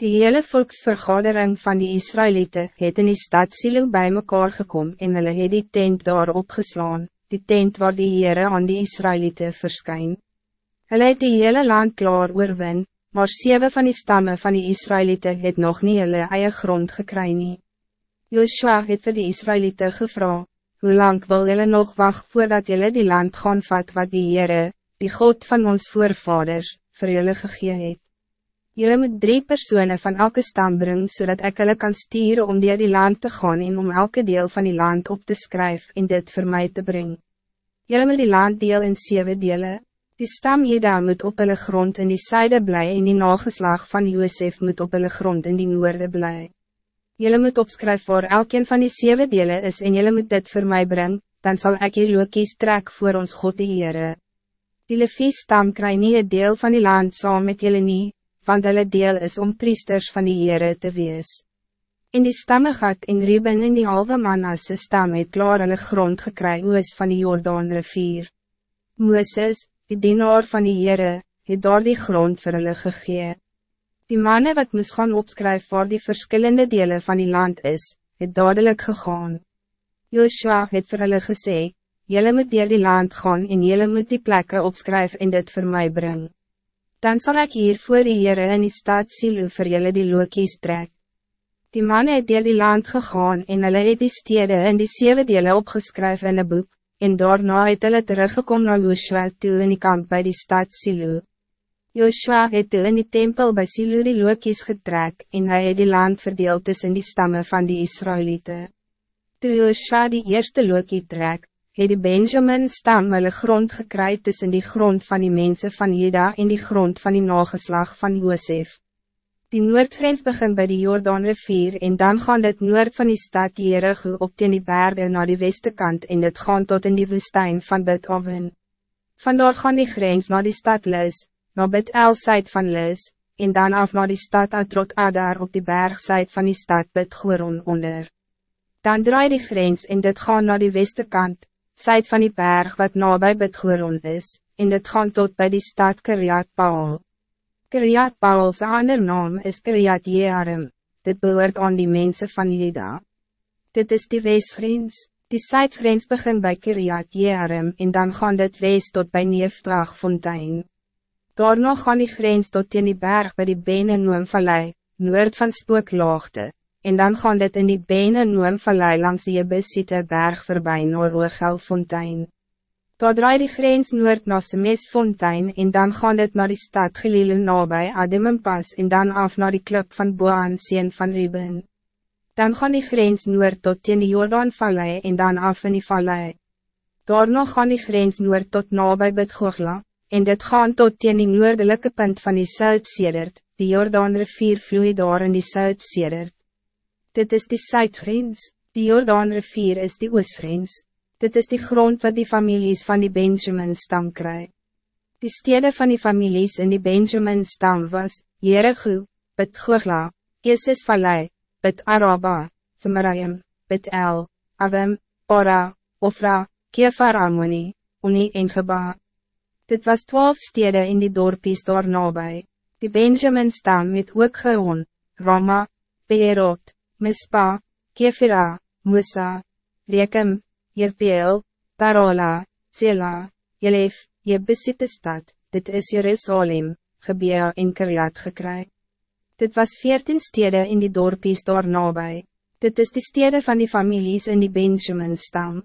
Die hele volksvergadering van die Israëlieten het in die stad Silo bij mekaar gekom en hulle het die tent daar opgeslaan, die tent waar die Heere aan die Israëlieten verskyn. Hulle het die hele land klaar oorwin, maar zeven van die stammen van die Israëlieten het nog niet hulle eie grond gekry nie. Joshua het vir die Israëlieten gevra, hoe lang wil julle nog wacht voordat julle die land gaan vat wat die Heere, die God van ons voorvaders, vir julle gegee het. Jullie moet drie personen van elke stam brengen, zodat ik hulle kan sturen om die, die land te gaan en om elke deel van die land op te schrijven en dit voor mij te brengen. Jullie moet die land deel in zeven delen. Die stam Jeda moet op hulle grond in die zijde blij en die nageslag van Josef moet op hulle grond in die noorde blij. Jullie moet opskryf voor elkeen van die zeven delen is en jullie moet dit voor mij brengen, dan zal ik je lokies trek voor ons God die Heere. Die Levies stam kry nie een deel van die land saam met jullie niet want hulle deel is om priesters van die Heere te wees. In die stammegat in Reuben in die halve Manasse stam het klaar hulle grond gekry oos van die Jordaan rivier. Mooses, die dienaar van die Heere, het daar die grond vir hulle gegee. Die mannen wat moes gaan opskryf waar die verschillende delen van die land is, het dadelijk gegaan. Joshua het vir hulle gesê, Jelle moet dier die land gaan en jelle moet die plekken opskryf en dit voor mij brengen dan zal ik hier voor die Heere in die stad Silo vir julle die lookies trek. Die man het deel die land gegaan en hulle het die stede in die zeven delen opgeskryf in een boek, en daarna het hulle teruggekom na Joshua toe in die kamp bij die stad Silo. Joshua het toe in die tempel bij Silo die lookies getrek en hij het die land verdeeld tussen die stammen van die Israëlieten. Toe Joshua die eerste lookie trek, het die Benjamin stam hulle grond gekry tussen die grond van die mensen van Juda en die grond van die nageslag van Josef. Die noordgrens begin bij die Jordaan rivier en dan gaan dit noord van die stad Jericho op teen die berge naar die westekant en dit gaan tot in die woestijn van Betoven. Vandaar gaan die grens naar die stad Lis, naar Bet El van Lis, en dan af naar die stad Atrot Adar op die bergzijd van die stad Bet Goron onder. Dan draai die grens en dit gaan naar die westekant, zuid van die berg wat nabij Bidgoron is, en dit gaan tot bij die stad Kiryat Baal. Kiryat Baal's ander naam is Kiryat Jearim, dit behoort aan die mensen van Juda. Dit is die weesgrens, die zuidgrens begin bij Kiryat Jearim en dan gaan dit wees tot bij Neefdraagfontein. Daarna gaan die grens tot teen die berg bij die Benen Noemvallei, noord van Spooklaagte, en dan gaan dit in die bene noem vallei langs die Jebusiete berg voorbij naar Roegelfontein. Daar draai die grens noord na Semesfontein en dan gaan dit naar die stad Gelile nabij Ademempas en dan af naar die klip van Boan Seen van Ruben. Dan gaan die grens noord tot teen die Jordaan vallei en dan af in die vallei. Daarna gaan die grens noord tot nabij Bidgogla, en dit gaan tot teen die noordelijke punt van die Zuid-Sedert, die Jordaan rivier vloei daar in die Zuid-Sedert. Dit is die Zuidgrens, die Jordaan rivier is die Oostgrens. Dit is die grond wat die families van die Benjamin stam kry. Die stede van die families in die Benjamin stam was, Jericho, Bet Gogla, Eses Vallei, Bet Araba, Samarayim, Bet El, Avim, Ora, Ofra, Kefar Ammoni, Uni en Geba. Dit was twaalf stede in die dorpies daar nabij. Die Benjamin stam het ook gehoon, Rama, Beerot, Mispa, Kefira, Musa, Rekem, Jerpeel, Tarola, Sela, Jelef, je besitte stad, dit is Jerusalem, Gebea en Kiriat gekry. Dit was veertien steden in die dorpies daar nabij. Dit is de steden van die families in die Benjamin stam.